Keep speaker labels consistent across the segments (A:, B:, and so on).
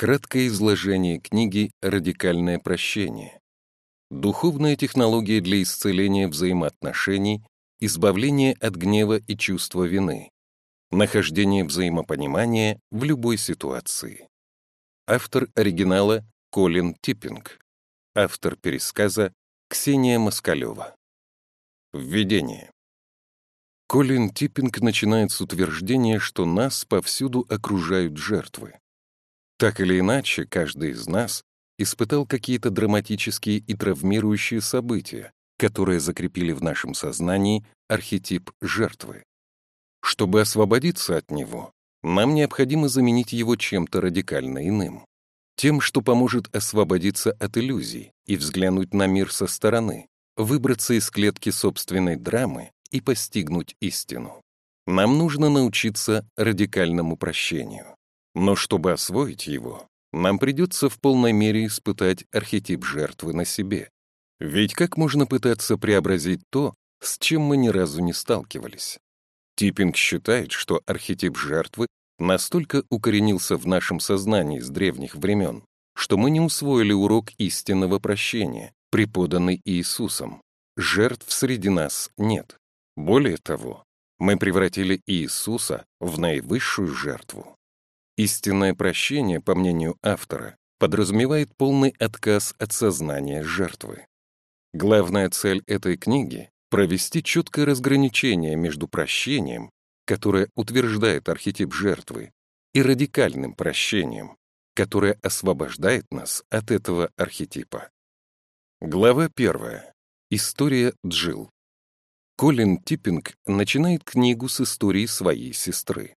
A: Краткое изложение книги «Радикальное прощение». Духовная технология для исцеления взаимоотношений, избавления от гнева и чувства вины, нахождение взаимопонимания в любой ситуации. Автор оригинала Колин Типпинг. Автор пересказа Ксения Москалева. Введение. Колин Типпинг начинает с утверждения, что нас повсюду окружают жертвы. Так или иначе, каждый из нас испытал какие-то драматические и травмирующие события, которые закрепили в нашем сознании архетип жертвы. Чтобы освободиться от него, нам необходимо заменить его чем-то радикально иным. Тем, что поможет освободиться от иллюзий и взглянуть на мир со стороны, выбраться из клетки собственной драмы и постигнуть истину. Нам нужно научиться радикальному прощению. Но чтобы освоить его, нам придется в полной мере испытать архетип жертвы на себе. Ведь как можно пытаться преобразить то, с чем мы ни разу не сталкивались? Типпинг считает, что архетип жертвы настолько укоренился в нашем сознании с древних времен, что мы не усвоили урок истинного прощения, преподанный Иисусом. Жертв среди нас нет. Более того, мы превратили Иисуса в наивысшую жертву. Истинное прощение, по мнению автора, подразумевает полный отказ от сознания жертвы. Главная цель этой книги — провести четкое разграничение между прощением, которое утверждает архетип жертвы, и радикальным прощением, которое освобождает нас от этого архетипа. Глава первая. История Джил. Колин Типпинг начинает книгу с истории своей сестры.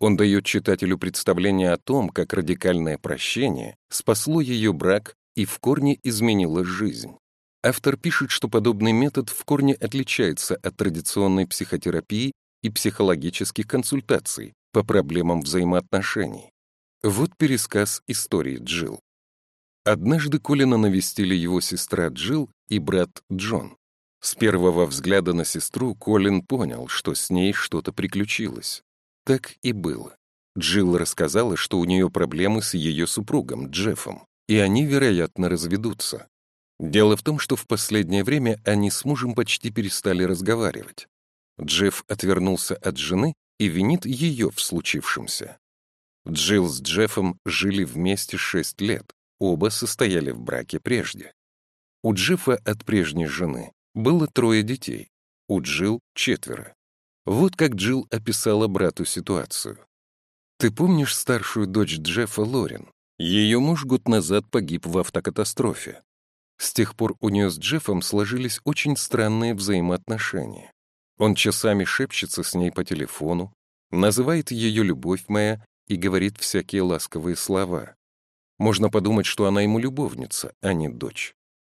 A: Он дает читателю представление о том, как радикальное прощение спасло ее брак и в корне изменило жизнь. Автор пишет, что подобный метод в корне отличается от традиционной психотерапии и психологических консультаций по проблемам взаимоотношений. Вот пересказ истории Джилл. Однажды Колина навестили его сестра Джилл и брат Джон. С первого взгляда на сестру Колин понял, что с ней что-то приключилось. Так и было. Джилл рассказала, что у нее проблемы с ее супругом, Джеффом, и они, вероятно, разведутся. Дело в том, что в последнее время они с мужем почти перестали разговаривать. Джефф отвернулся от жены и винит ее в случившемся. Джилл с Джеффом жили вместе шесть лет, оба состояли в браке прежде. У Джеффа от прежней жены было трое детей, у Джилл — четверо. Вот как Джилл описала брату ситуацию. «Ты помнишь старшую дочь Джеффа Лорен? Ее муж год назад погиб в автокатастрофе. С тех пор у нее с Джеффом сложились очень странные взаимоотношения. Он часами шепчется с ней по телефону, называет ее «любовь моя» и говорит всякие ласковые слова. Можно подумать, что она ему любовница, а не дочь.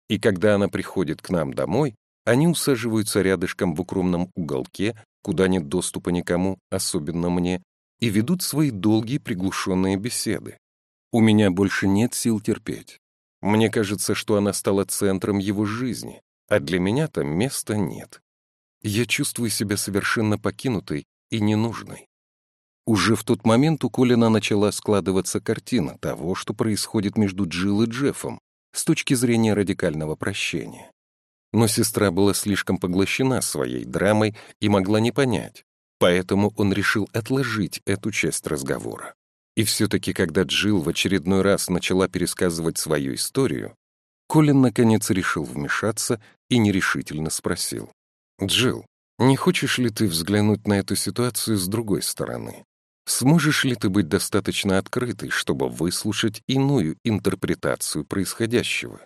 A: И когда она приходит к нам домой, они усаживаются рядышком в укромном уголке куда нет доступа никому, особенно мне, и ведут свои долгие приглушенные беседы. У меня больше нет сил терпеть. Мне кажется, что она стала центром его жизни, а для меня там места нет. Я чувствую себя совершенно покинутой и ненужной. Уже в тот момент у Колина начала складываться картина того, что происходит между Джилл и Джеффом с точки зрения радикального прощения. Но сестра была слишком поглощена своей драмой и могла не понять, поэтому он решил отложить эту часть разговора. И все-таки, когда Джилл в очередной раз начала пересказывать свою историю, Колин наконец решил вмешаться и нерешительно спросил. «Джилл, не хочешь ли ты взглянуть на эту ситуацию с другой стороны? Сможешь ли ты быть достаточно открытой, чтобы выслушать иную интерпретацию происходящего?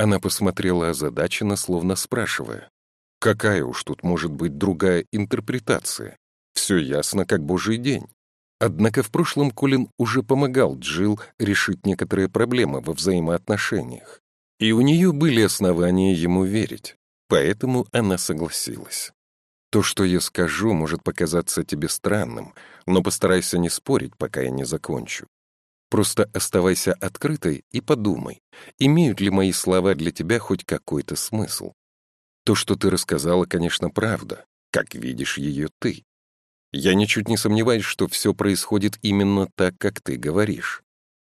A: Она посмотрела озадаченно, словно спрашивая. Какая уж тут может быть другая интерпретация? Все ясно, как божий день. Однако в прошлом Колин уже помогал Джилл решить некоторые проблемы во взаимоотношениях. И у нее были основания ему верить. Поэтому она согласилась. То, что я скажу, может показаться тебе странным, но постарайся не спорить, пока я не закончу. Просто оставайся открытой и подумай, имеют ли мои слова для тебя хоть какой-то смысл. То, что ты рассказала, конечно, правда, как видишь ее ты. Я ничуть не сомневаюсь, что все происходит именно так, как ты говоришь.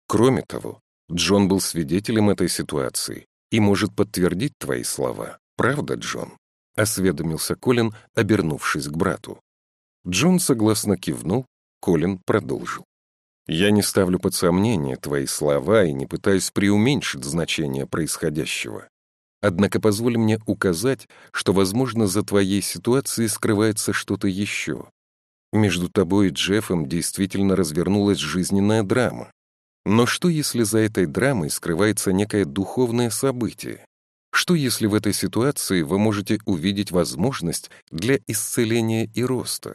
A: Кроме того, Джон был свидетелем этой ситуации и может подтвердить твои слова. Правда, Джон?» — осведомился Колин, обернувшись к брату. Джон согласно кивнул, Колин продолжил. «Я не ставлю под сомнение твои слова и не пытаюсь преуменьшить значение происходящего. Однако позволь мне указать, что, возможно, за твоей ситуацией скрывается что-то еще. Между тобой и Джеффом действительно развернулась жизненная драма. Но что, если за этой драмой скрывается некое духовное событие? Что, если в этой ситуации вы можете увидеть возможность для исцеления и роста?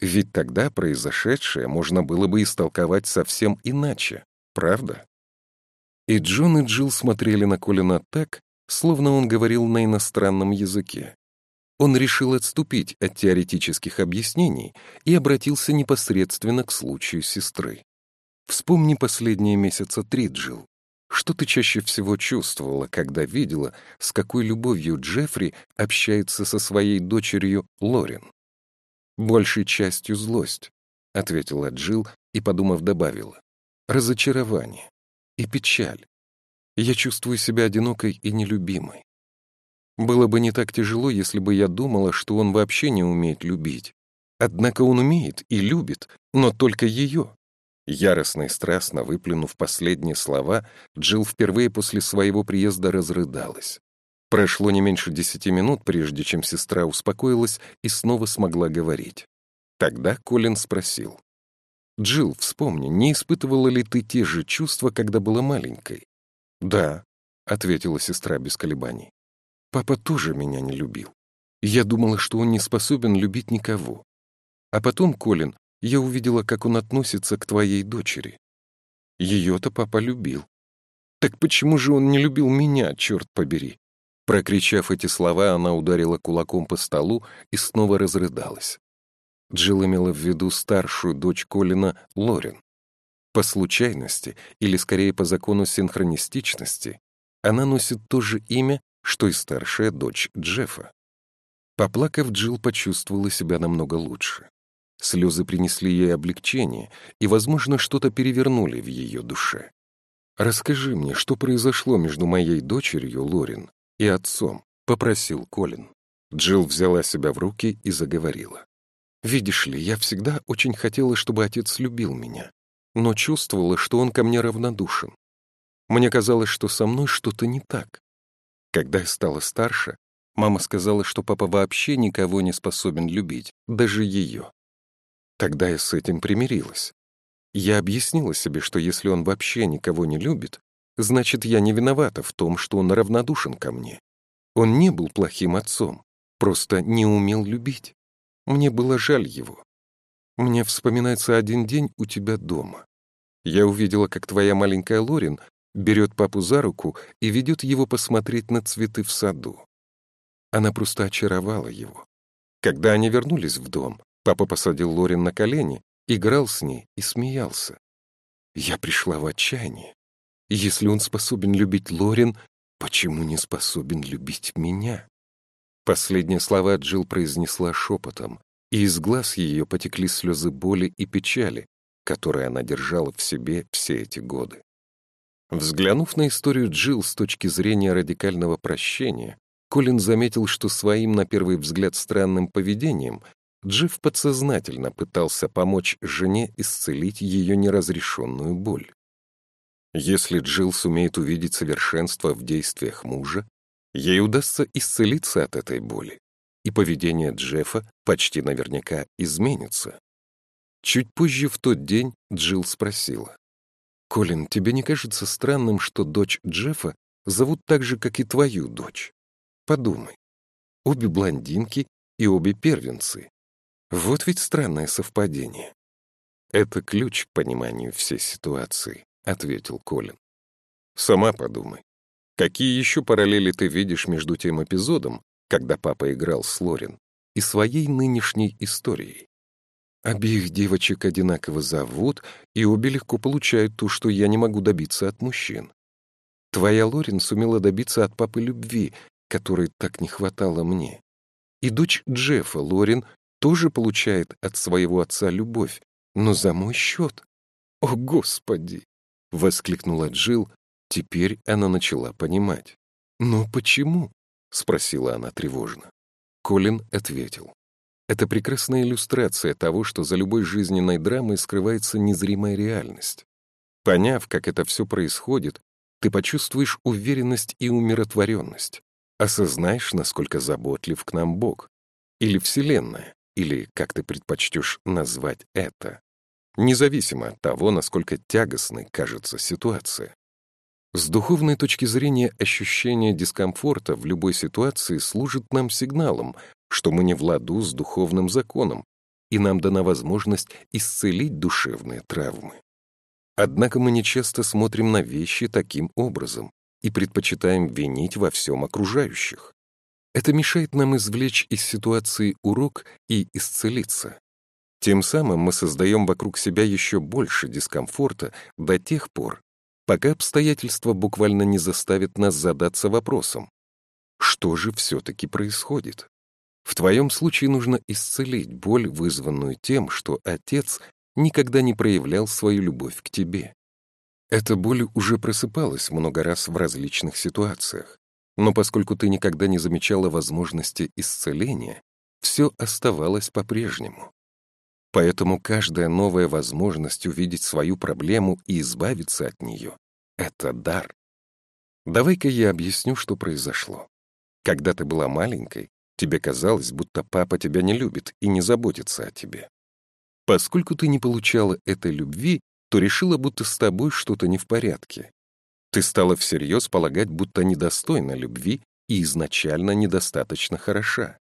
A: Ведь тогда произошедшее можно было бы истолковать совсем иначе, правда? И Джон и Джилл смотрели на Колина так, словно он говорил на иностранном языке. Он решил отступить от теоретических объяснений и обратился непосредственно к случаю сестры. Вспомни последние месяца три, Джилл. Что ты чаще всего чувствовала, когда видела, с какой любовью Джеффри общается со своей дочерью Лорен? «Большей частью злость», — ответила Джилл и, подумав, добавила. «Разочарование и печаль. Я чувствую себя одинокой и нелюбимой. Было бы не так тяжело, если бы я думала, что он вообще не умеет любить. Однако он умеет и любит, но только ее. Яростно и страстно выплюнув последние слова, Джилл впервые после своего приезда разрыдалась. Прошло не меньше десяти минут, прежде чем сестра успокоилась и снова смогла говорить. Тогда Колин спросил. «Джилл, вспомни, не испытывала ли ты те же чувства, когда была маленькой?» «Да», — ответила сестра без колебаний. «Папа тоже меня не любил. Я думала, что он не способен любить никого. А потом, Колин, я увидела, как он относится к твоей дочери. Ее-то папа любил. Так почему же он не любил меня, черт побери?» Прокричав эти слова, она ударила кулаком по столу и снова разрыдалась. Джилл имела в виду старшую дочь Колина, Лорен. По случайности, или скорее по закону синхронистичности, она носит то же имя, что и старшая дочь Джеффа. Поплакав, Джилл почувствовала себя намного лучше. Слезы принесли ей облегчение и, возможно, что-то перевернули в ее душе. «Расскажи мне, что произошло между моей дочерью, Лорин, и отцом», — попросил Колин. Джилл взяла себя в руки и заговорила. «Видишь ли, я всегда очень хотела, чтобы отец любил меня, но чувствовала, что он ко мне равнодушен. Мне казалось, что со мной что-то не так. Когда я стала старше, мама сказала, что папа вообще никого не способен любить, даже ее. Тогда я с этим примирилась. Я объяснила себе, что если он вообще никого не любит, значит, я не виновата в том, что он равнодушен ко мне. Он не был плохим отцом, просто не умел любить. Мне было жаль его. Мне вспоминается один день у тебя дома. Я увидела, как твоя маленькая Лорин берет папу за руку и ведет его посмотреть на цветы в саду. Она просто очаровала его. Когда они вернулись в дом, Папа посадил Лорин на колени, играл с ней и смеялся. Я пришла в отчаяние. Если он способен любить Лорин, почему не способен любить меня? Последние слова Джилл произнесла шепотом, и из глаз ее потекли слезы боли и печали, которые она держала в себе все эти годы. Взглянув на историю Джилл с точки зрения радикального прощения, Колин заметил, что своим, на первый взгляд, странным поведением Джив подсознательно пытался помочь жене исцелить ее неразрешенную боль. Если Джилл сумеет увидеть совершенство в действиях мужа, ей удастся исцелиться от этой боли, и поведение Джеффа почти наверняка изменится. Чуть позже в тот день Джилл спросила. «Колин, тебе не кажется странным, что дочь Джеффа зовут так же, как и твою дочь? Подумай. Обе блондинки и обе первенцы. Вот ведь странное совпадение. Это ключ к пониманию всей ситуации, ответил Колин. Сама подумай. Какие еще параллели ты видишь между тем эпизодом, когда папа играл с Лорин, и своей нынешней историей? Обеих девочек одинаково зовут, и обе легко получают то, что я не могу добиться от мужчин. Твоя Лорин сумела добиться от папы любви, которой так не хватало мне. И дочь Джеффа, Лорин, тоже получает от своего отца любовь, но за мой счет. О, Господи! — Воскликнула Джилл. Теперь она начала понимать. «Но почему?» — спросила она тревожно. Колин ответил. Это прекрасная иллюстрация того, что за любой жизненной драмой скрывается незримая реальность. Поняв, как это все происходит, ты почувствуешь уверенность и умиротворенность, осознаешь, насколько заботлив к нам Бог, или Вселенная, или как ты предпочтешь назвать это, независимо от того, насколько тягостной кажется ситуация. С духовной точки зрения ощущение дискомфорта в любой ситуации служит нам сигналом, что мы не в ладу с духовным законом, и нам дана возможность исцелить душевные травмы. Однако мы нечасто смотрим на вещи таким образом и предпочитаем винить во всем окружающих. Это мешает нам извлечь из ситуации урок и исцелиться. Тем самым мы создаем вокруг себя еще больше дискомфорта до тех пор, пока обстоятельства буквально не заставят нас задаться вопросом, что же все-таки происходит? В твоем случае нужно исцелить боль, вызванную тем, что отец никогда не проявлял свою любовь к тебе. Эта боль уже просыпалась много раз в различных ситуациях, но поскольку ты никогда не замечала возможности исцеления, все оставалось по-прежнему. Поэтому каждая новая возможность увидеть свою проблему и избавиться от нее — это дар. Давай-ка я объясню, что произошло. Когда ты была маленькой, тебе казалось, будто папа тебя не любит и не заботится о тебе. Поскольку ты не получала этой любви, то решила, будто с тобой что-то не в порядке. Ты стала всерьез полагать, будто недостойна любви и изначально недостаточно хороша.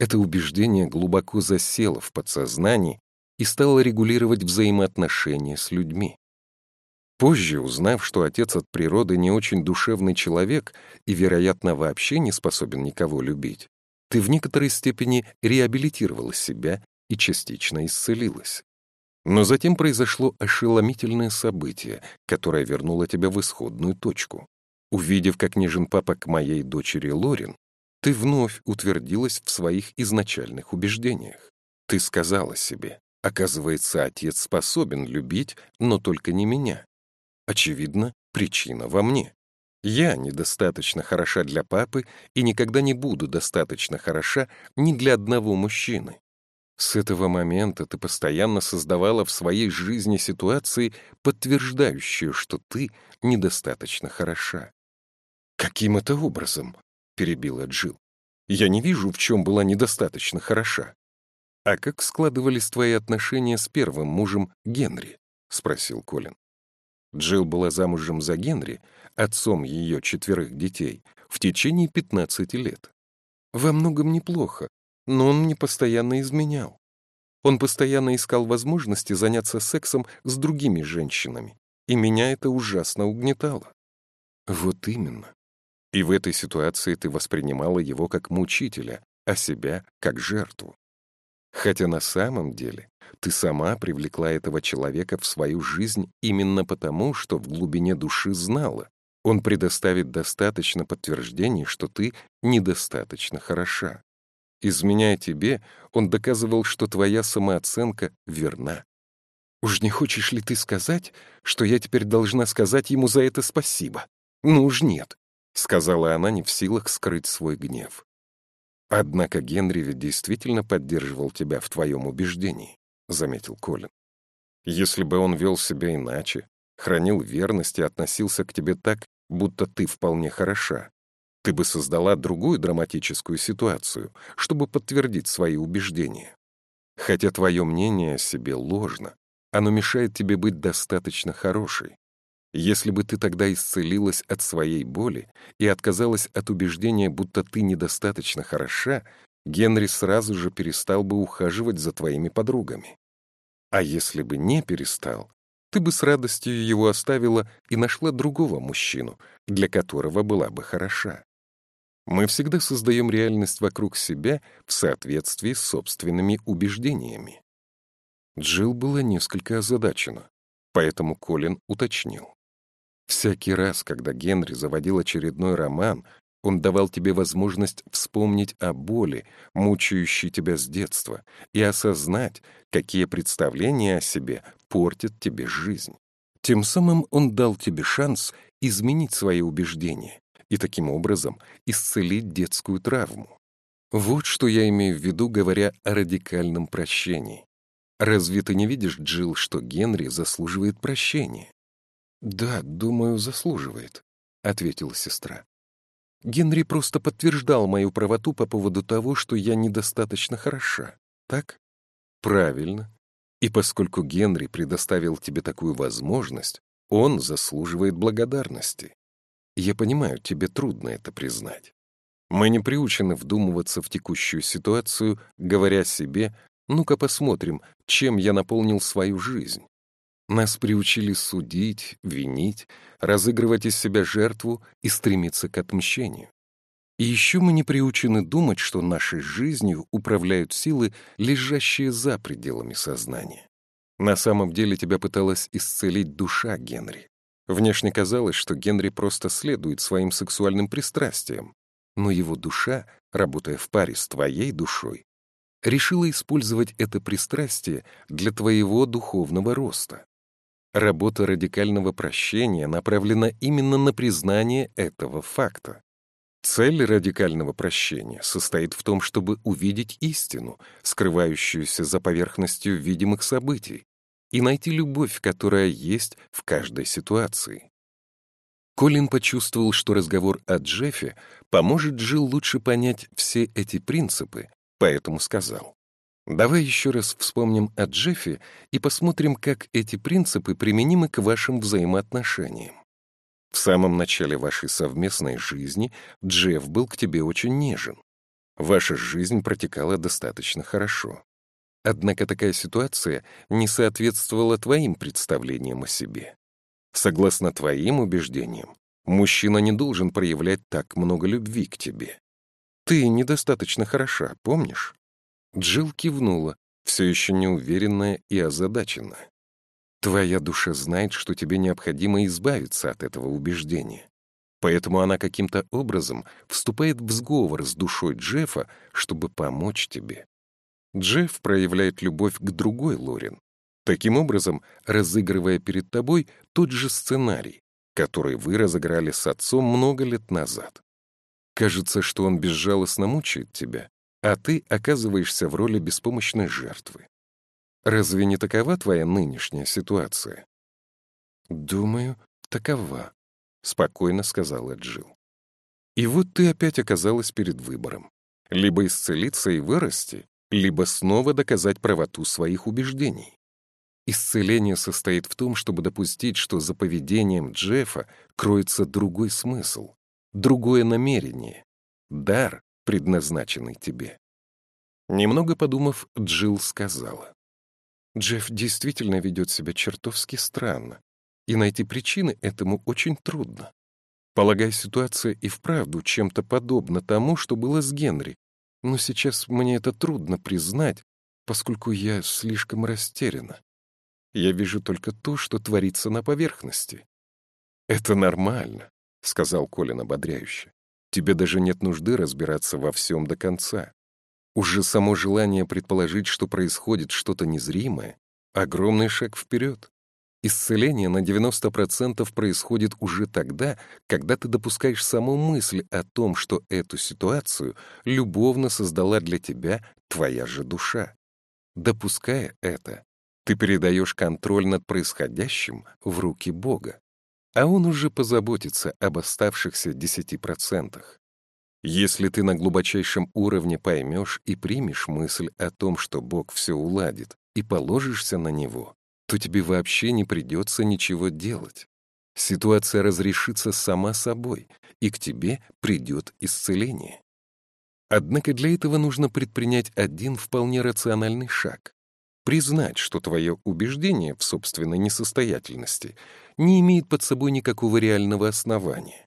A: Это убеждение глубоко засело в подсознании и стало регулировать взаимоотношения с людьми. Позже, узнав, что отец от природы не очень душевный человек и, вероятно, вообще не способен никого любить, ты в некоторой степени реабилитировала себя и частично исцелилась. Но затем произошло ошеломительное событие, которое вернуло тебя в исходную точку. Увидев, как нежен папа к моей дочери Лорин, ты вновь утвердилась в своих изначальных убеждениях. Ты сказала себе, оказывается, отец способен любить, но только не меня. Очевидно, причина во мне. Я недостаточно хороша для папы и никогда не буду достаточно хороша ни для одного мужчины. С этого момента ты постоянно создавала в своей жизни ситуации, подтверждающие, что ты недостаточно хороша. «Каким это образом?» — перебила Джил. «Я не вижу, в чем была недостаточно хороша». «А как складывались твои отношения с первым мужем Генри?» — спросил Колин. Джилл была замужем за Генри, отцом ее четверых детей, в течение 15 лет. Во многом неплохо, но он мне постоянно изменял. Он постоянно искал возможности заняться сексом с другими женщинами, и меня это ужасно угнетало. Вот именно. И в этой ситуации ты воспринимала его как мучителя, а себя как жертву. Хотя на самом деле ты сама привлекла этого человека в свою жизнь именно потому, что в глубине души знала, он предоставит достаточно подтверждений, что ты недостаточно хороша. Изменяя тебе, он доказывал, что твоя самооценка верна. Уж не хочешь ли ты сказать, что я теперь должна сказать ему за это спасибо? Ну уж нет, — сказала она, не в силах скрыть свой гнев. Однако Генри ведь действительно поддерживал тебя в твоем убеждении, — заметил Колин. Если бы он вел себя иначе, хранил верность и относился к тебе так, будто ты вполне хороша, ты бы создала другую драматическую ситуацию, чтобы подтвердить свои убеждения. Хотя твое мнение о себе ложно, оно мешает тебе быть достаточно хорошей. Если бы ты тогда исцелилась от своей боли и отказалась от убеждения, будто ты недостаточно хороша, Генри сразу же перестал бы ухаживать за твоими подругами. А если бы не перестал, ты бы с радостью его оставила и нашла другого мужчину, для которого была бы хороша. Мы всегда создаем реальность вокруг себя в соответствии с собственными убеждениями. Джилл была несколько озадачена, поэтому Колин уточнил. Всякий раз, когда Генри заводил очередной роман, он давал тебе возможность вспомнить о боли, мучающей тебя с детства, и осознать, какие представления о себе портят тебе жизнь. Тем самым он дал тебе шанс изменить свои убеждения и таким образом исцелить детскую травму. Вот что я имею в виду, говоря о радикальном прощении. Разве ты не видишь, Джилл, что Генри заслуживает прощения? Да, думаю, заслуживает, ответила сестра. Генри просто подтверждал мою правоту по поводу того, что я недостаточно хороша, так? Правильно. И поскольку Генри предоставил тебе такую возможность, он заслуживает благодарности. Я понимаю, тебе трудно это признать. Мы не приучены вдумываться в текущую ситуацию, говоря себе «ну-ка посмотрим, чем я наполнил свою жизнь». Нас приучили судить, винить, разыгрывать из себя жертву и стремиться к отмщению. И еще мы не приучены думать, что нашей жизнью управляют силы, лежащие за пределами сознания. На самом деле тебя пыталась исцелить душа Генри. Внешне казалось, что Генри просто следует своим сексуальным пристрастиям, но его душа, работая в паре с твоей душой, решила использовать это пристрастие для твоего духовного роста. Работа радикального прощения направлена именно на признание этого факта. Цель радикального прощения состоит в том, чтобы увидеть истину, скрывающуюся за поверхностью видимых событий, и найти любовь, которая есть в каждой ситуации. Колин почувствовал, что разговор о Джеффе поможет Джилл лучше понять все эти принципы, поэтому сказал, «Давай еще раз вспомним о Джеффе и посмотрим, как эти принципы применимы к вашим взаимоотношениям. В самом начале вашей совместной жизни Джефф был к тебе очень нежен. Ваша жизнь протекала достаточно хорошо. Однако такая ситуация не соответствовала твоим представлениям о себе. Согласно твоим убеждениям, мужчина не должен проявлять так много любви к тебе. Ты недостаточно хороша, помнишь? Джилл кивнула, все еще неуверенная и озадаченная. Твоя душа знает, что тебе необходимо избавиться от этого убеждения. Поэтому она каким-то образом вступает в сговор с душой Джеффа, чтобы помочь тебе. Джефф проявляет любовь к другой Лорин, таким образом разыгрывая перед тобой тот же сценарий, который вы разыграли с отцом много лет назад. Кажется, что он безжалостно мучает тебя, а ты оказываешься в роли беспомощной жертвы. Разве не такова твоя нынешняя ситуация? Думаю, такова, спокойно сказала Джилл. И вот ты опять оказалась перед выбором. Либо исцелиться и вырасти, либо снова доказать правоту своих убеждений. Исцеление состоит в том, чтобы допустить, что за поведением Джеффа кроется другой смысл, другое намерение, дар, предназначенный тебе. Немного подумав, Джилл сказала. Джефф действительно ведет себя чертовски странно, и найти причины этому очень трудно. Полагаю, ситуация и вправду чем-то подобна тому, что было с Генри, но сейчас мне это трудно признать, поскольку я слишком растеряна. Я вижу только то, что творится на поверхности. «Это нормально», — сказал Колин ободряюще. «Тебе даже нет нужды разбираться во всем до конца. Уже само желание предположить, что происходит что-то незримое, — огромный шаг вперед. Исцеление на 90% происходит уже тогда, когда ты допускаешь саму мысль о том, что эту ситуацию любовно создала для тебя твоя же душа. Допуская это, ты передаешь контроль над происходящим в руки Бога, а Он уже позаботится об оставшихся 10%. Если ты на глубочайшем уровне поймешь и примешь мысль о том, что Бог все уладит, и положишься на Него, то тебе вообще не придется ничего делать. Ситуация разрешится сама собой, и к тебе придет исцеление. Однако для этого нужно предпринять один вполне рациональный шаг признать, что твое убеждение в собственной несостоятельности не имеет под собой никакого реального основания.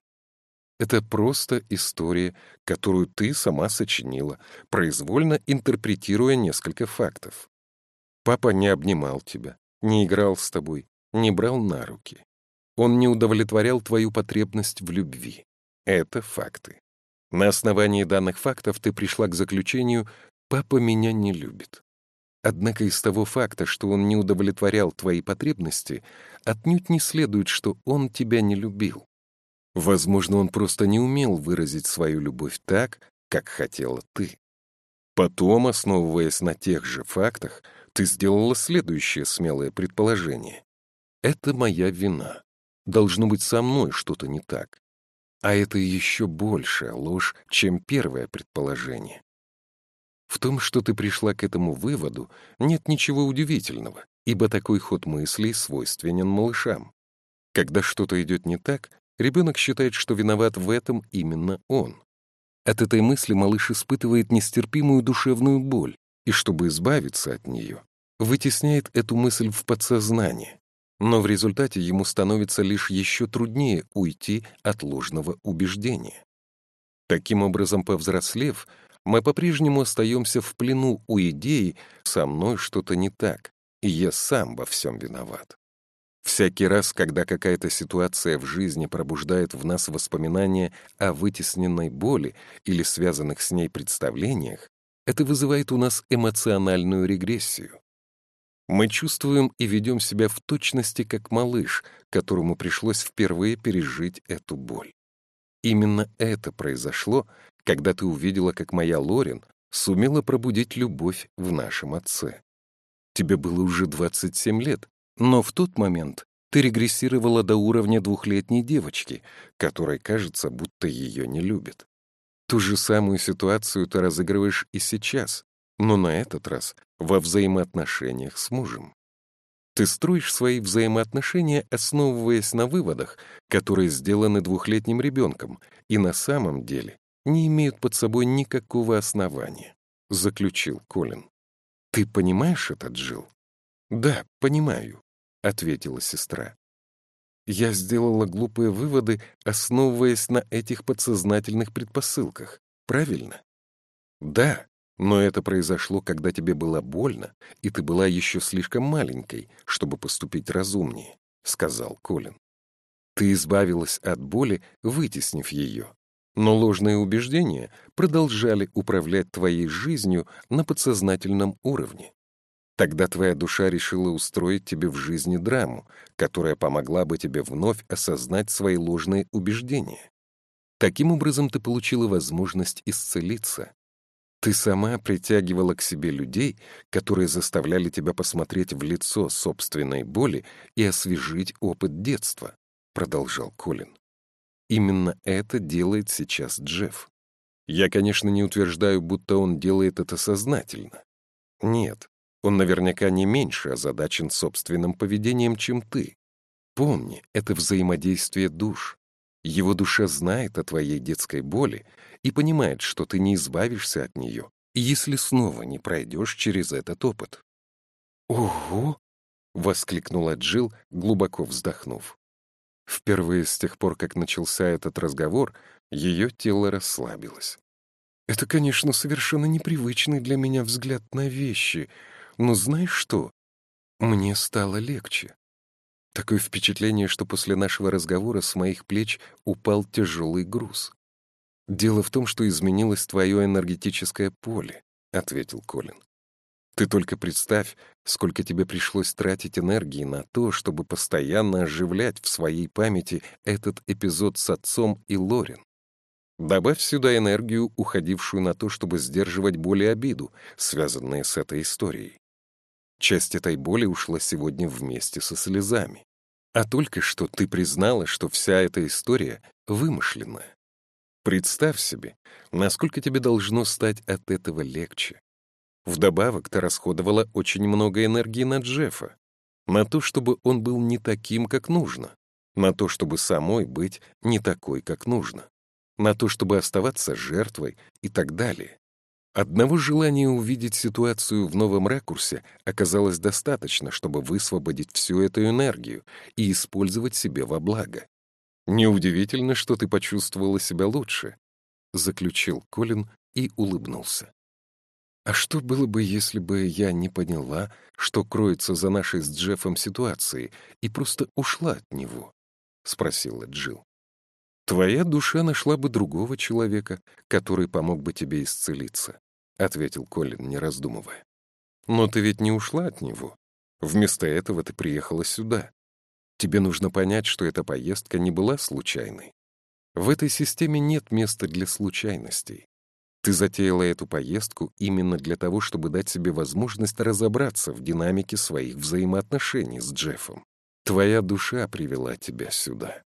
A: Это просто история, которую ты сама сочинила, произвольно интерпретируя несколько фактов. Папа не обнимал тебя, не играл с тобой, не брал на руки. Он не удовлетворял твою потребность в любви. Это факты. На основании данных фактов ты пришла к заключению «папа меня не любит». Однако из того факта, что он не удовлетворял твои потребности, отнюдь не следует, что он тебя не любил. Возможно, он просто не умел выразить свою любовь так, как хотела ты. Потом, основываясь на тех же фактах, ты сделала следующее смелое предположение. Это моя вина. Должно быть, со мной что-то не так. А это еще большая ложь, чем первое предположение. В том, что ты пришла к этому выводу, нет ничего удивительного, ибо такой ход мыслей свойственен малышам. Когда что-то идет не так, ребенок считает, что виноват в этом именно он. От этой мысли малыш испытывает нестерпимую душевную боль, и чтобы избавиться от нее, вытесняет эту мысль в подсознание. Но в результате ему становится лишь еще труднее уйти от ложного убеждения. Таким образом, повзрослев, мы по-прежнему остаемся в плену у идеи «со мной что-то не так, и я сам во всем виноват». Всякий раз, когда какая-то ситуация в жизни пробуждает в нас воспоминания о вытесненной боли или связанных с ней представлениях, это вызывает у нас эмоциональную регрессию. Мы чувствуем и ведем себя в точности как малыш, которому пришлось впервые пережить эту боль. Именно это произошло, когда ты увидела, как моя Лорин сумела пробудить любовь в нашем отце. Тебе было уже 27 лет, но в тот момент ты регрессировала до уровня двухлетней девочки, которой кажется, будто ее не любят. Ту же самую ситуацию ты разыгрываешь и сейчас, но на этот раз во взаимоотношениях с мужем. Ты строишь свои взаимоотношения, основываясь на выводах, которые сделаны двухлетним ребенком, и на самом деле не имеют под собой никакого основания, заключил Колин. Ты понимаешь это, Джилл? Да, понимаю ответила сестра. Я сделала глупые выводы, основываясь на этих подсознательных предпосылках. Правильно? Да, но это произошло, когда тебе было больно, и ты была еще слишком маленькой, чтобы поступить разумнее, сказал Колин. Ты избавилась от боли, вытеснив ее. Но ложные убеждения продолжали управлять твоей жизнью на подсознательном уровне. Тогда твоя душа решила устроить тебе в жизни драму, которая помогла бы тебе вновь осознать свои ложные убеждения. Таким образом, ты получила возможность исцелиться. Ты сама притягивала к себе людей, которые заставляли тебя посмотреть в лицо собственной боли и освежить опыт детства, продолжал Колин. Именно это делает сейчас Джефф. Я, конечно, не утверждаю, будто он делает это сознательно. Нет, он наверняка не меньше озадачен собственным поведением, чем ты. Помни, это взаимодействие душ. Его душа знает о твоей детской боли и понимает, что ты не избавишься от нее, если снова не пройдешь через этот опыт. «Ого!» — воскликнула Джилл, глубоко вздохнув. Впервые с тех пор, как начался этот разговор, ее тело расслабилось. «Это, конечно, совершенно непривычный для меня взгляд на вещи», но знаешь что? Мне стало легче. Такое впечатление, что после нашего разговора с моих плеч упал тяжелый груз. «Дело в том, что изменилось твое энергетическое поле», — ответил Колин. «Ты только представь, сколько тебе пришлось тратить энергии на то, чтобы постоянно оживлять в своей памяти этот эпизод с отцом и Лорен. Добавь сюда энергию, уходившую на то, чтобы сдерживать боль и обиду, связанные с этой историей. Часть этой боли ушла сегодня вместе со слезами. А только что ты признала, что вся эта история вымышленная. Представь себе, насколько тебе должно стать от этого легче. Вдобавок ты расходовала очень много энергии на Джеффа, на то, чтобы он был не таким, как нужно, на то, чтобы самой быть не такой, как нужно, на то, чтобы оставаться жертвой и так далее. Одного желания увидеть ситуацию в новом ракурсе оказалось достаточно, чтобы высвободить всю эту энергию и использовать себе во благо. «Неудивительно, что ты почувствовала себя лучше», — заключил Колин и улыбнулся. «А что было бы, если бы я не поняла, что кроется за нашей с Джеффом ситуацией, и просто ушла от него?» — спросила Джилл. «Твоя душа нашла бы другого человека, который помог бы тебе исцелиться. — ответил Колин, не раздумывая. Но ты ведь не ушла от него. Вместо этого ты приехала сюда. Тебе нужно понять, что эта поездка не была случайной. В этой системе нет места для случайностей. Ты затеяла эту поездку именно для того, чтобы дать себе возможность разобраться в динамике своих взаимоотношений с Джеффом. Твоя душа привела тебя сюда.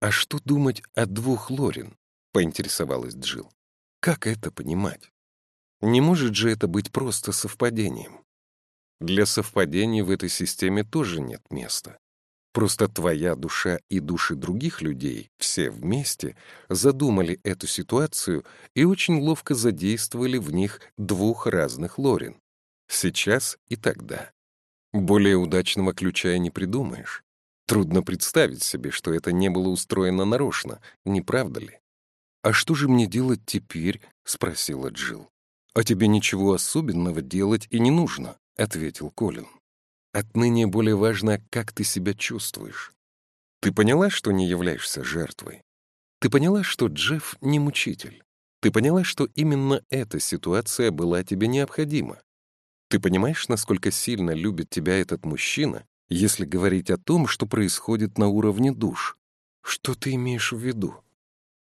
A: «А что думать о двух Лорин?» — поинтересовалась Джилл. «Как это понимать? Не может же это быть просто совпадением? Для совпадений в этой системе тоже нет места. Просто твоя душа и души других людей, все вместе, задумали эту ситуацию и очень ловко задействовали в них двух разных Лорин. Сейчас и тогда. Более удачного ключа и не придумаешь. Трудно представить себе, что это не было устроено нарочно, не правда ли? «А что же мне делать теперь?» — спросила Джилл. «А тебе ничего особенного делать и не нужно», — ответил Колин. «Отныне более важно, как ты себя чувствуешь. Ты поняла, что не являешься жертвой? Ты поняла, что Джефф не мучитель? Ты поняла, что именно эта ситуация была тебе необходима? Ты понимаешь, насколько сильно любит тебя этот мужчина, если говорить о том, что происходит на уровне душ. Что ты имеешь в виду?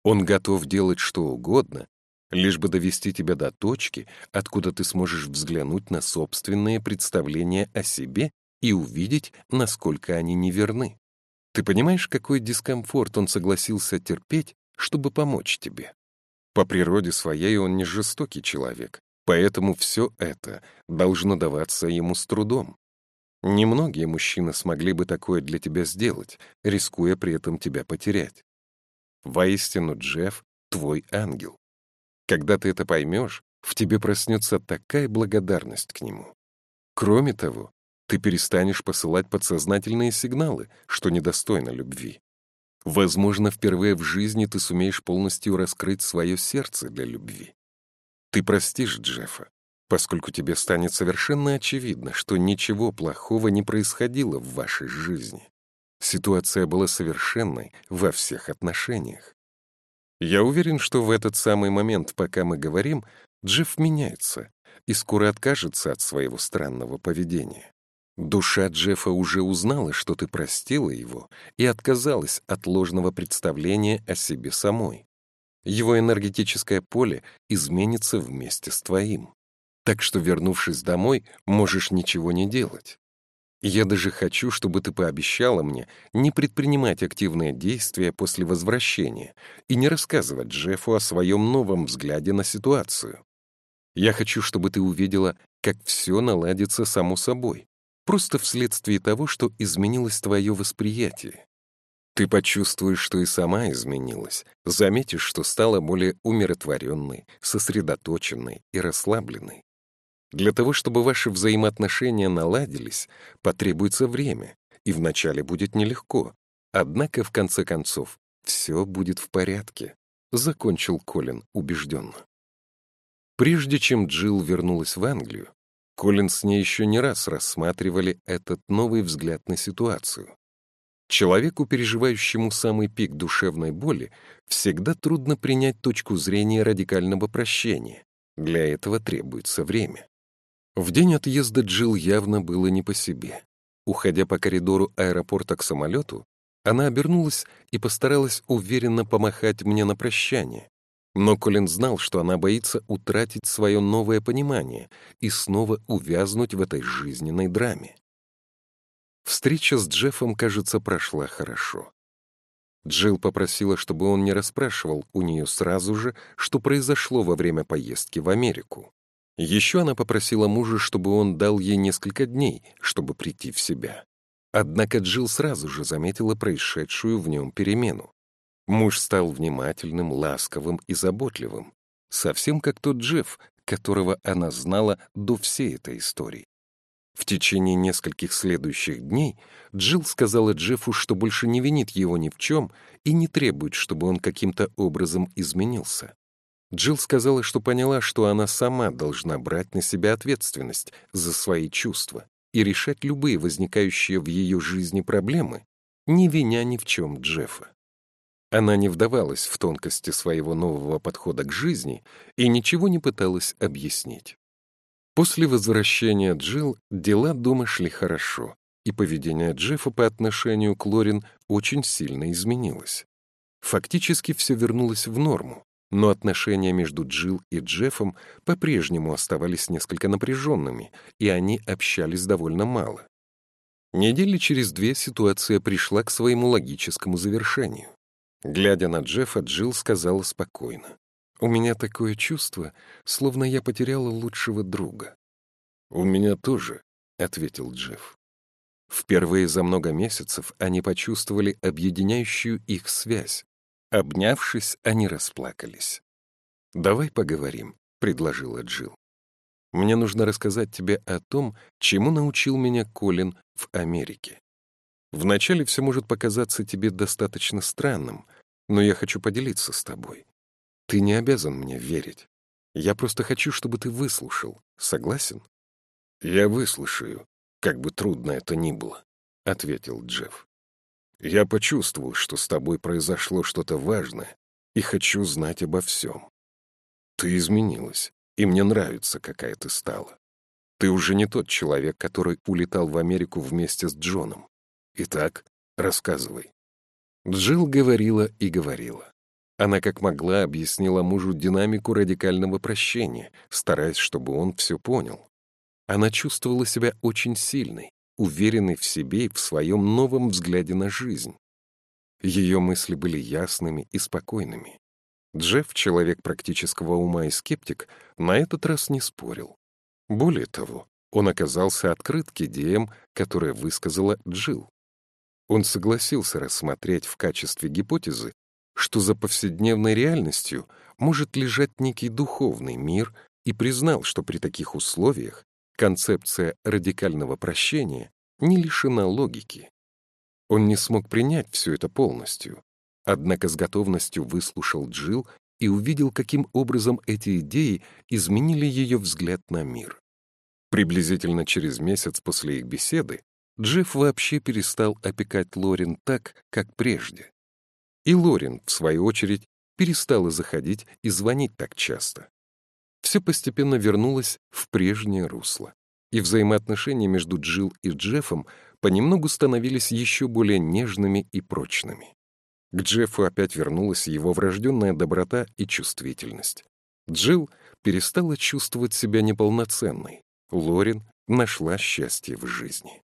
A: Он готов делать что угодно, лишь бы довести тебя до точки, откуда ты сможешь взглянуть на собственные представления о себе и увидеть, насколько они неверны. Ты понимаешь, какой дискомфорт он согласился терпеть, чтобы помочь тебе? По природе своей он не жестокий человек, поэтому все это должно даваться ему с трудом. Немногие мужчины смогли бы такое для тебя сделать, рискуя при этом тебя потерять. Воистину, Джефф — твой ангел. Когда ты это поймешь, в тебе проснется такая благодарность к нему. Кроме того, ты перестанешь посылать подсознательные сигналы, что недостойно любви. Возможно, впервые в жизни ты сумеешь полностью раскрыть свое сердце для любви. Ты простишь Джеффа, поскольку тебе станет совершенно очевидно, что ничего плохого не происходило в вашей жизни. Ситуация была совершенной во всех отношениях. Я уверен, что в этот самый момент, пока мы говорим, Джефф меняется и скоро откажется от своего странного поведения. Душа Джеффа уже узнала, что ты простила его и отказалась от ложного представления о себе самой. Его энергетическое поле изменится вместе с твоим. Так что, вернувшись домой, можешь ничего не делать. Я даже хочу, чтобы ты пообещала мне не предпринимать активные действия после возвращения и не рассказывать Джеффу о своем новом взгляде на ситуацию. Я хочу, чтобы ты увидела, как все наладится само собой, просто вследствие того, что изменилось твое восприятие. Ты почувствуешь, что и сама изменилась, заметишь, что стала более умиротворенной, сосредоточенной и расслабленной. Для того, чтобы ваши взаимоотношения наладились, потребуется время, и вначале будет нелегко. Однако, в конце концов, все будет в порядке, — закончил Колин убежденно. Прежде чем Джилл вернулась в Англию, Колин с ней еще не раз рассматривали этот новый взгляд на ситуацию. Человеку, переживающему самый пик душевной боли, всегда трудно принять точку зрения радикального прощения. Для этого требуется время. В день отъезда Джилл явно было не по себе. Уходя по коридору аэропорта к самолету, она обернулась и постаралась уверенно помахать мне на прощание. Но Колин знал, что она боится утратить свое новое понимание и снова увязнуть в этой жизненной драме. Встреча с Джеффом, кажется, прошла хорошо. Джилл попросила, чтобы он не расспрашивал у нее сразу же, что произошло во время поездки в Америку. Еще она попросила мужа, чтобы он дал ей несколько дней, чтобы прийти в себя. Однако Джилл сразу же заметила происшедшую в нем перемену. Муж стал внимательным, ласковым и заботливым, совсем как тот Джефф, которого она знала до всей этой истории. В течение нескольких следующих дней Джилл сказала Джеффу, что больше не винит его ни в чем и не требует, чтобы он каким-то образом изменился. Джилл сказала, что поняла, что она сама должна брать на себя ответственность за свои чувства и решать любые возникающие в ее жизни проблемы, не виня ни в чем Джеффа. Она не вдавалась в тонкости своего нового подхода к жизни и ничего не пыталась объяснить. После возвращения Джилл дела дома шли хорошо, и поведение Джеффа по отношению к Лорин очень сильно изменилось. Фактически все вернулось в норму, но отношения между Джилл и Джеффом по-прежнему оставались несколько напряженными, и они общались довольно мало. Недели через две ситуация пришла к своему логическому завершению. Глядя на Джеффа, Джилл сказала спокойно. «У меня такое чувство, словно я потеряла лучшего друга». «У меня тоже», — ответил Джефф. Впервые за много месяцев они почувствовали объединяющую их связь. Обнявшись, они расплакались. «Давай поговорим», — предложила Джилл. «Мне нужно рассказать тебе о том, чему научил меня Колин в Америке. Вначале все может показаться тебе достаточно странным, но я хочу поделиться с тобой. Ты не обязан мне верить. Я просто хочу, чтобы ты выслушал. Согласен?» «Я выслушаю, как бы трудно это ни было», — ответил Джефф. «Я почувствовал, что с тобой произошло что-то важное, и хочу знать обо всем. Ты изменилась, и мне нравится, какая ты стала. Ты уже не тот человек, который улетал в Америку вместе с Джоном. Итак, рассказывай». Джилл говорила и говорила. Она как могла объяснила мужу динамику радикального прощения, стараясь, чтобы он все понял. Она чувствовала себя очень сильной, уверенной в себе и в своем новом взгляде на жизнь. Ее мысли были ясными и спокойными. Джефф, человек практического ума и скептик, на этот раз не спорил. Более того, он оказался открыт к идеям, которые высказала Джилл. Он согласился рассмотреть в качестве гипотезы, что за повседневной реальностью может лежать некий духовный мир, и признал, что при таких условиях концепция радикального прощения не лишена логики. Он не смог принять все это полностью, однако с готовностью выслушал Джил и увидел, каким образом эти идеи изменили ее взгляд на мир. Приблизительно через месяц после их беседы Джефф вообще перестал опекать Лорин так, как прежде. И Лорин, в свою очередь, перестала заходить и звонить так часто. Все постепенно вернулось в прежнее русло, и взаимоотношения между Джилл и Джеффом понемногу становились еще более нежными и прочными. К Джеффу опять вернулась его врожденная доброта и чувствительность. Джилл перестала чувствовать себя неполноценной. Лорин нашла счастье в жизни.